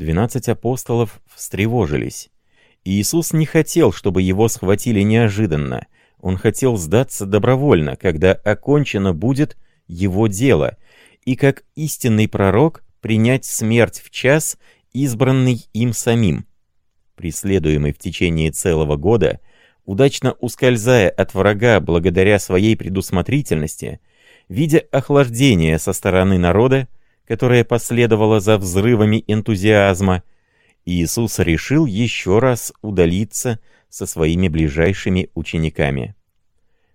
Двенадцать апостолов встревожились. Иисус не хотел, чтобы его схватили неожиданно. Он хотел сдаться добровольно, когда окончено будет его дело, и как истинный пророк принять смерть в час, избранный им самим. Преследуемый в течение целого года, удачно ускользая от врага благодаря своей предусмотрительности, видя охлаждение со стороны народа, которое последовало за взрывами энтузиазма, Иисус решил еще раз удалиться со своими ближайшими учениками.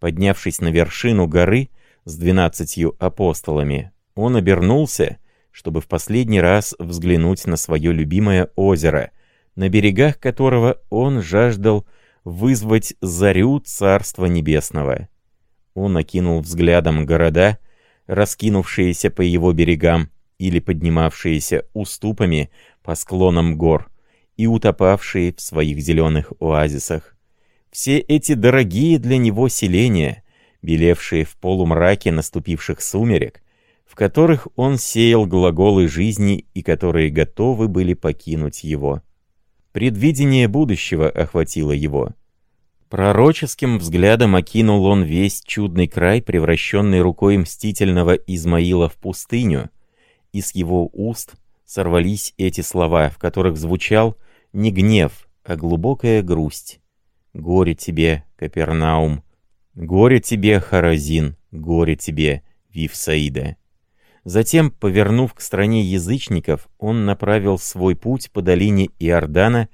Поднявшись на вершину горы с двенадцатью апостолами, он обернулся, чтобы в последний раз взглянуть на свое любимое озеро, на берегах которого он жаждал вызвать зарю Царства Небесного. Он окинул взглядом города, раскинувшиеся по его берегам или поднимавшиеся уступами по склонам гор и утопавшие в своих зеленых оазисах. Все эти дорогие для него селения, белевшие в полумраке наступивших сумерек, в которых он сеял глаголы жизни и которые готовы были покинуть его. Предвидение будущего охватило его. Пророческим взглядом окинул он весь чудный край, превращенный рукой мстительного Измаила в пустыню, и с его уст сорвались эти слова, в которых звучал не гнев, а глубокая грусть. «Горе тебе, Капернаум! Горе тебе, Харазин! Горе тебе, Вифсаида!» Затем, повернув к стране язычников, он направил свой путь по долине Иордана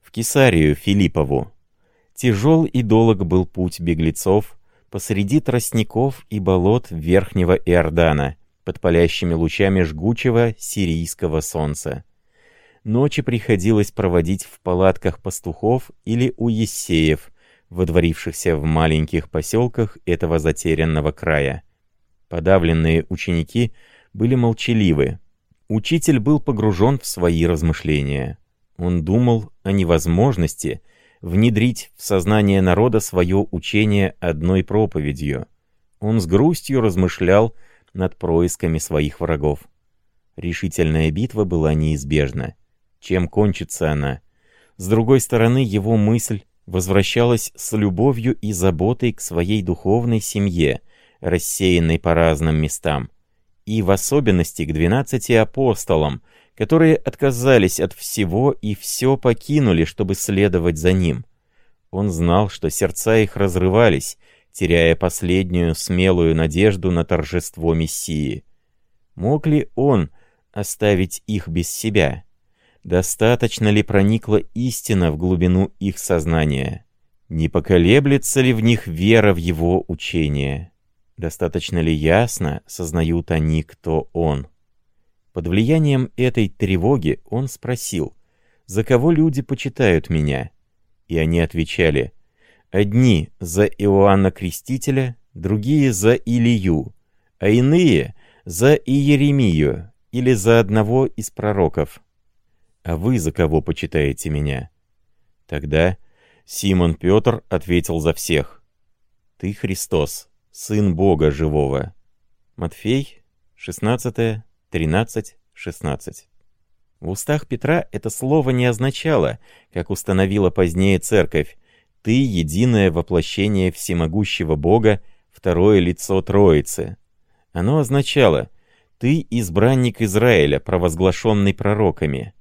в Кесарию Филиппову. Тяжел и долг был путь беглецов посреди тростников и болот Верхнего Иордана, под палящими лучами жгучего сирийского солнца. Ночи приходилось проводить в палатках пастухов или у ессеев, водворившихся в маленьких поселках этого затерянного края. Подавленные ученики — были молчаливы. Учитель был погружен в свои размышления. Он думал о невозможности внедрить в сознание народа свое учение одной проповедью. Он с грустью размышлял над происками своих врагов. Решительная битва была неизбежна. Чем кончится она? С другой стороны, его мысль возвращалась с любовью и заботой к своей духовной семье, рассеянной по разным местам и в особенности к двенадцати апостолам, которые отказались от всего и все покинули, чтобы следовать за ним. Он знал, что сердца их разрывались, теряя последнюю смелую надежду на торжество Мессии. Мог ли он оставить их без себя? Достаточно ли проникла истина в глубину их сознания? Не поколеблется ли в них вера в его учение? Достаточно ли ясно сознают они, кто он? Под влиянием этой тревоги он спросил, «За кого люди почитают меня?» И они отвечали, «Одни за Иоанна Крестителя, другие за Илию, а иные за Иеремию или за одного из пророков. А вы за кого почитаете меня?» Тогда Симон Петр ответил за всех, «Ты Христос, Сын Бога Живого. Матфей, 16, 13, 16. В устах Петра это слово не означало, как установила позднее церковь, «ты — единое воплощение всемогущего Бога, второе лицо Троицы». Оно означало «ты — избранник Израиля, провозглашенный пророками».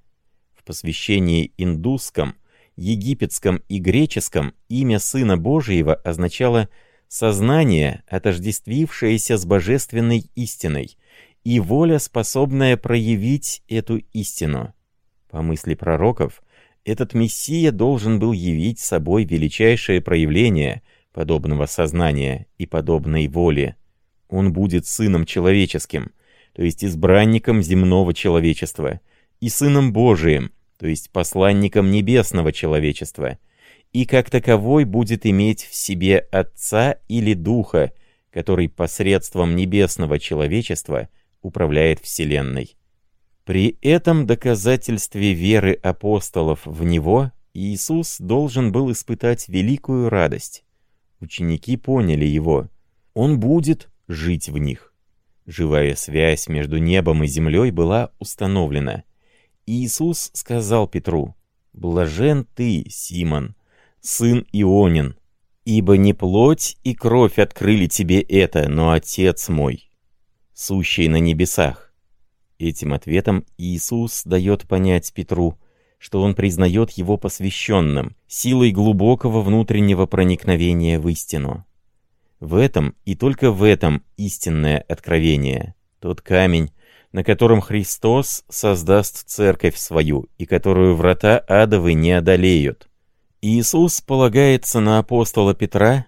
В посвящении индусском, египетском и греческом имя Сына Божьего означало сознание, отождествившееся с божественной истиной, и воля, способная проявить эту истину. По мысли пророков, этот Мессия должен был явить собой величайшее проявление подобного сознания и подобной воли. Он будет сыном человеческим, то есть избранником земного человечества, и сыном Божиим, то есть посланником небесного человечества, и как таковой будет иметь в себе Отца или Духа, который посредством небесного человечества управляет Вселенной. При этом доказательстве веры апостолов в Него Иисус должен был испытать великую радость. Ученики поняли Его. Он будет жить в них. Живая связь между небом и землей была установлена. Иисус сказал Петру, «Блажен ты, Симон, сын Ионин, ибо не плоть и кровь открыли тебе это, но Отец мой, сущий на небесах». Этим ответом Иисус дает понять Петру, что он признает его посвященным, силой глубокого внутреннего проникновения в истину. В этом и только в этом истинное откровение. Тот камень, на котором Христос создаст церковь свою, и которую врата адовы не одолеют. Иисус полагается на апостола Петра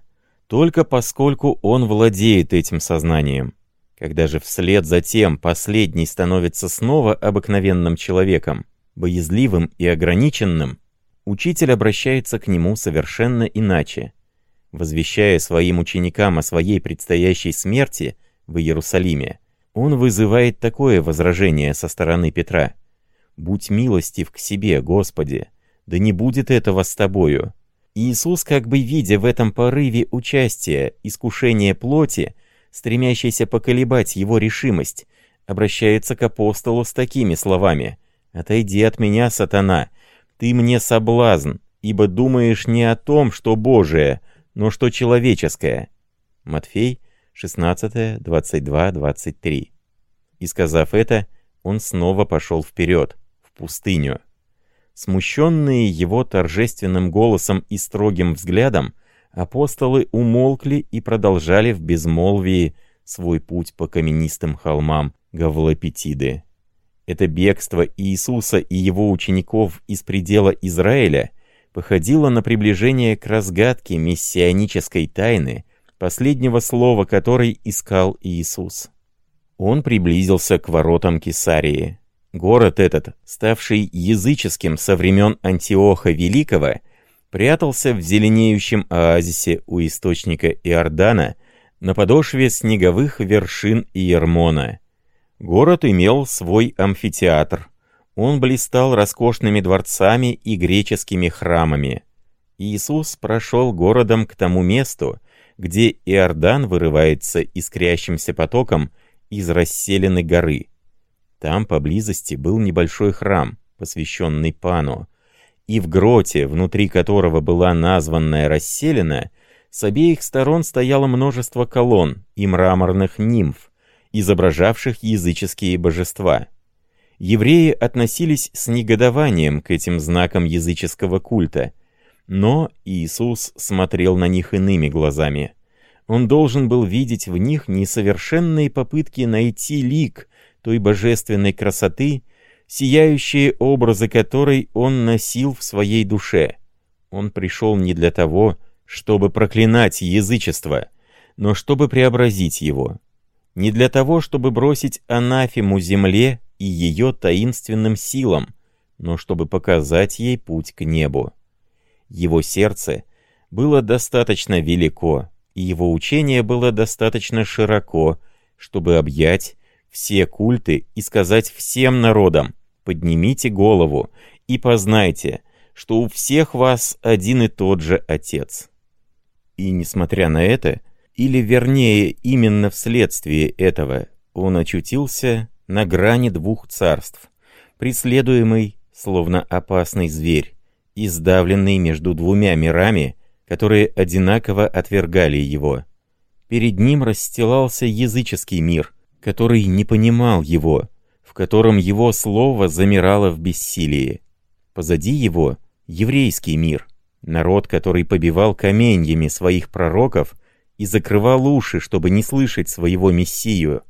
только поскольку он владеет этим сознанием. Когда же вслед за тем последний становится снова обыкновенным человеком, боязливым и ограниченным, учитель обращается к нему совершенно иначе. Возвещая своим ученикам о своей предстоящей смерти в Иерусалиме, он вызывает такое возражение со стороны Петра. «Будь милостив к себе, Господи, да не будет этого с тобою». Иисус, как бы видя в этом порыве участия, искушение плоти, стремящейся поколебать его решимость, обращается к апостолу с такими словами «Отойди от меня, сатана, ты мне соблазн, ибо думаешь не о том, что Божие, но что человеческое». Матфей 16, 22, 23. И сказав это, он снова пошел вперед, в пустыню. Смущенные его торжественным голосом и строгим взглядом, апостолы умолкли и продолжали в безмолвии свой путь по каменистым холмам Гавлопетиды. Это бегство Иисуса и его учеников из предела Израиля походило на приближение к разгадке мессианической тайны, последнего слова которой искал Иисус. Он приблизился к воротам Кесарии. Город этот, ставший языческим со времен Антиоха Великого, прятался в зеленеющем оазисе у источника Иордана на подошве снеговых вершин Иермона. Город имел свой амфитеатр. Он блистал роскошными дворцами и греческими храмами. Иисус прошел городом к тому месту, где Иордан вырывается искрящимся потоком из расселенной горы. Там поблизости был небольшой храм, посвященный Пану, и в гроте, внутри которого была названная расселена, с обеих сторон стояло множество колонн и мраморных нимф, изображавших языческие божества. Евреи относились с негодованием к этим знакам языческого культа, но Иисус смотрел на них иными глазами. Он должен был видеть в них несовершенные попытки найти лик той божественной красоты, сияющие образы которой он носил в своей душе. Он пришел не для того, чтобы проклинать язычество, но чтобы преобразить его. Не для того, чтобы бросить анафему земле и ее таинственным силам, но чтобы показать ей путь к небу. Его сердце было достаточно велико, и его учение было достаточно широко, чтобы объять все культы и сказать всем народам «Поднимите голову и познайте, что у всех вас один и тот же Отец». И несмотря на это, или вернее именно вследствие этого, он очутился на грани двух царств, преследуемый, словно опасный зверь, издавленный между двумя мирами, которые одинаково отвергали его. Перед ним расстилался языческий мир, который не понимал его, в котором его слово замирало в бессилии. Позади его — еврейский мир, народ, который побивал каменьями своих пророков и закрывал уши, чтобы не слышать своего мессию,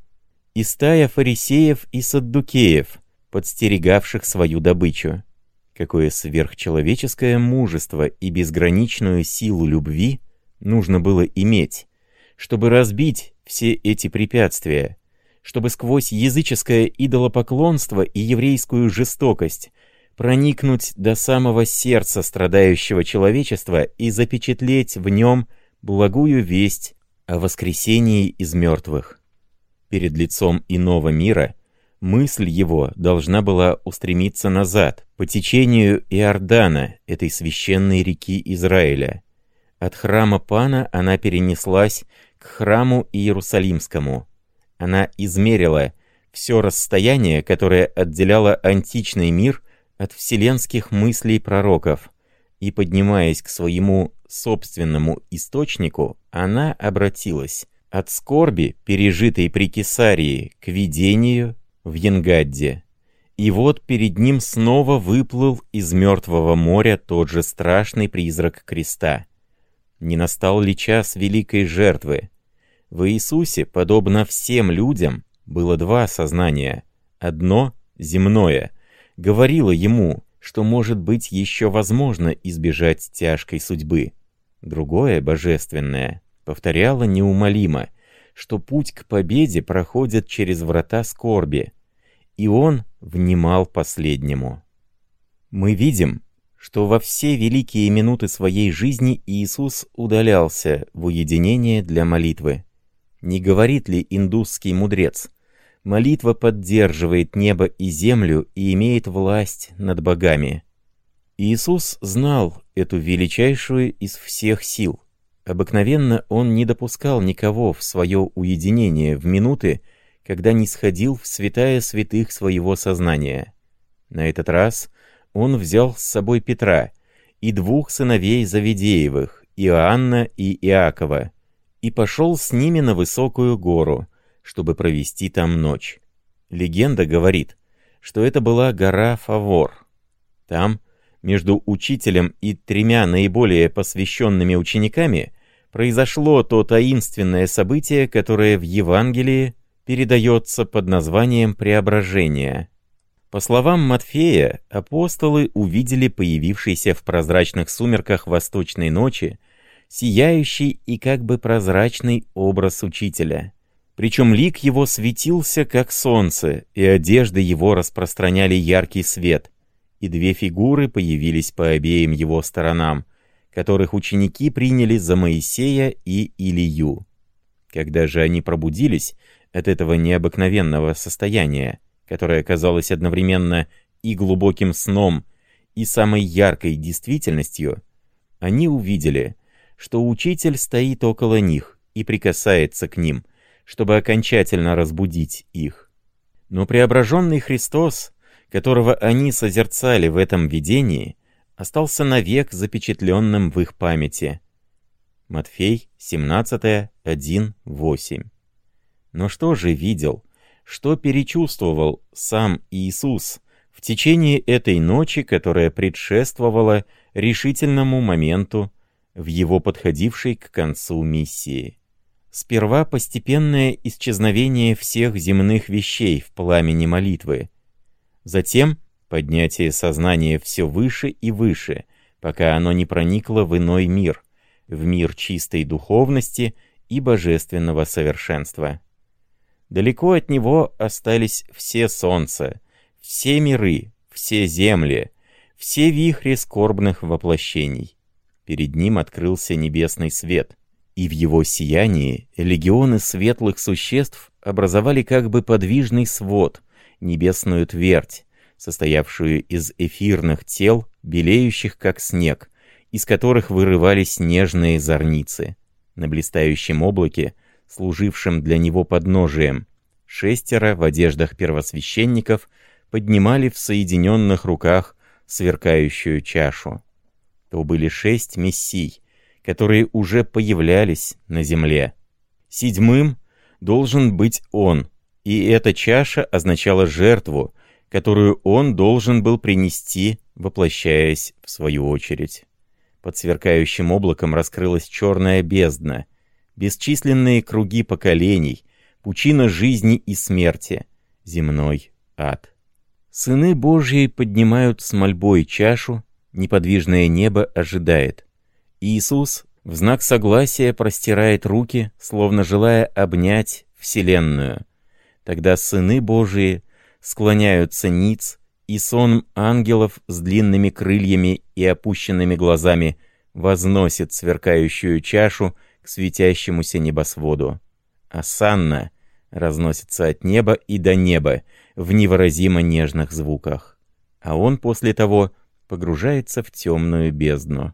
и стая фарисеев и саддукеев, подстерегавших свою добычу. Какое сверхчеловеческое мужество и безграничную силу любви нужно было иметь, чтобы разбить все эти препятствия, чтобы сквозь языческое идолопоклонство и еврейскую жестокость проникнуть до самого сердца страдающего человечества и запечатлеть в нем благую весть о воскресении из мертвых. Перед лицом иного мира Мысль его должна была устремиться назад, по течению Иордана, этой священной реки Израиля. От храма Пана она перенеслась к храму Иерусалимскому. Она измерила все расстояние, которое отделяло античный мир от вселенских мыслей пророков, и, поднимаясь к своему собственному источнику, она обратилась от скорби, пережитой при Кесарии, к видению в Янгадде. И вот перед ним снова выплыл из мертвого моря тот же страшный призрак креста. Не настал ли час великой жертвы? В Иисусе, подобно всем людям, было два сознания. Одно, земное, говорило ему, что, может быть, еще возможно избежать тяжкой судьбы. Другое, божественное, повторяло неумолимо, что путь к победе проходит через врата скорби, и он внимал последнему. Мы видим, что во все великие минуты своей жизни Иисус удалялся в уединение для молитвы. Не говорит ли индусский мудрец? Молитва поддерживает небо и землю и имеет власть над богами. Иисус знал эту величайшую из всех сил. Обыкновенно он не допускал никого в свое уединение в минуты, когда не сходил в святая святых своего сознания. На этот раз он взял с собой Петра и двух сыновей Завидеевых, Иоанна и Иакова, и пошел с ними на высокую гору, чтобы провести там ночь. Легенда говорит, что это была гора Фавор. Там, между учителем и тремя наиболее посвященными учениками, произошло то таинственное событие, которое в Евангелии передается под названием «преображение». По словам Матфея, апостолы увидели появившийся в прозрачных сумерках восточной ночи сияющий и как бы прозрачный образ учителя. Причем лик его светился, как солнце, и одежды его распространяли яркий свет, и две фигуры появились по обеим его сторонам, которых ученики приняли за Моисея и Илию. Когда же они пробудились, от этого необыкновенного состояния, которое казалось одновременно и глубоким сном, и самой яркой действительностью, они увидели, что учитель стоит около них и прикасается к ним, чтобы окончательно разбудить их. Но преображенный Христос, которого они созерцали в этом видении, остался навек запечатленным в их памяти. Матфей 17, 1, 8. Но что же видел, что перечувствовал сам Иисус в течение этой ночи, которая предшествовала решительному моменту в его подходившей к концу миссии? Сперва постепенное исчезновение всех земных вещей в пламени молитвы. Затем поднятие сознания все выше и выше, пока оно не проникло в иной мир, в мир чистой духовности и божественного совершенства. Далеко от него остались все солнца, все миры, все земли, все вихри скорбных воплощений. Перед ним открылся небесный свет, и в его сиянии легионы светлых существ образовали как бы подвижный свод, небесную твердь, состоявшую из эфирных тел, белеющих как снег, из которых вырывались нежные зорницы. На блистающем облаке — служившим для него подножием. Шестеро в одеждах первосвященников поднимали в соединенных руках сверкающую чашу. То были шесть мессий, которые уже появлялись на земле. Седьмым должен быть он, и эта чаша означала жертву, которую он должен был принести, воплощаясь в свою очередь. Под сверкающим облаком раскрылась черная бездна — бесчисленные круги поколений, пучина жизни и смерти, земной ад. Сыны Божьи поднимают с мольбой чашу, неподвижное небо ожидает. Иисус в знак согласия простирает руки, словно желая обнять Вселенную. Тогда сыны Божии склоняются ниц, и сон ангелов с длинными крыльями и опущенными глазами возносит сверкающую чашу к светящемуся небосводу. Асанна разносится от неба и до неба в невыразимо нежных звуках. А он после того погружается в темную бездну.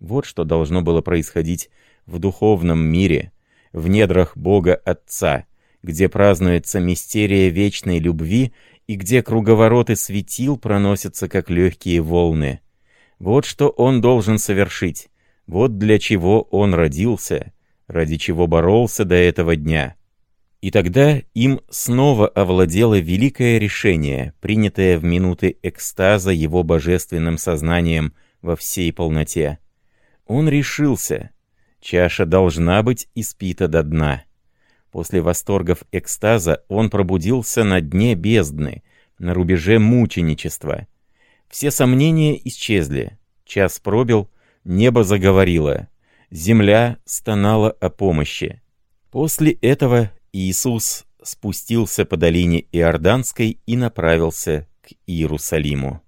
Вот что должно было происходить в духовном мире, в недрах Бога Отца, где празднуется мистерия вечной любви и где круговороты светил проносятся, как легкие волны. Вот что он должен совершить, вот для чего он родился, ради чего боролся до этого дня. И тогда им снова овладело великое решение, принятое в минуты экстаза его божественным сознанием во всей полноте. Он решился. Чаша должна быть испита до дна. После восторгов экстаза он пробудился на дне бездны, на рубеже мученичества. Все сомнения исчезли. Час пробил, небо заговорило. Земля стонала о помощи. После этого Иисус спустился по долине Иорданской и направился к Иерусалиму.